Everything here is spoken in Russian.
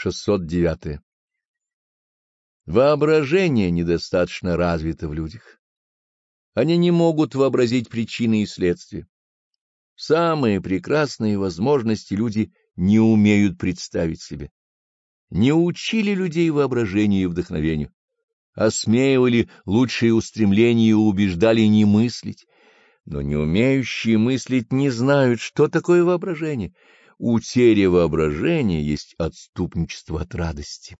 609. Воображение недостаточно развито в людях. Они не могут вообразить причины и следствия. Самые прекрасные возможности люди не умеют представить себе. Не учили людей воображению и вдохновению, осмеивали лучшие устремления и убеждали не мыслить, но не умеющие мыслить не знают, что такое воображение — Утеря воображения есть отступничество от радости.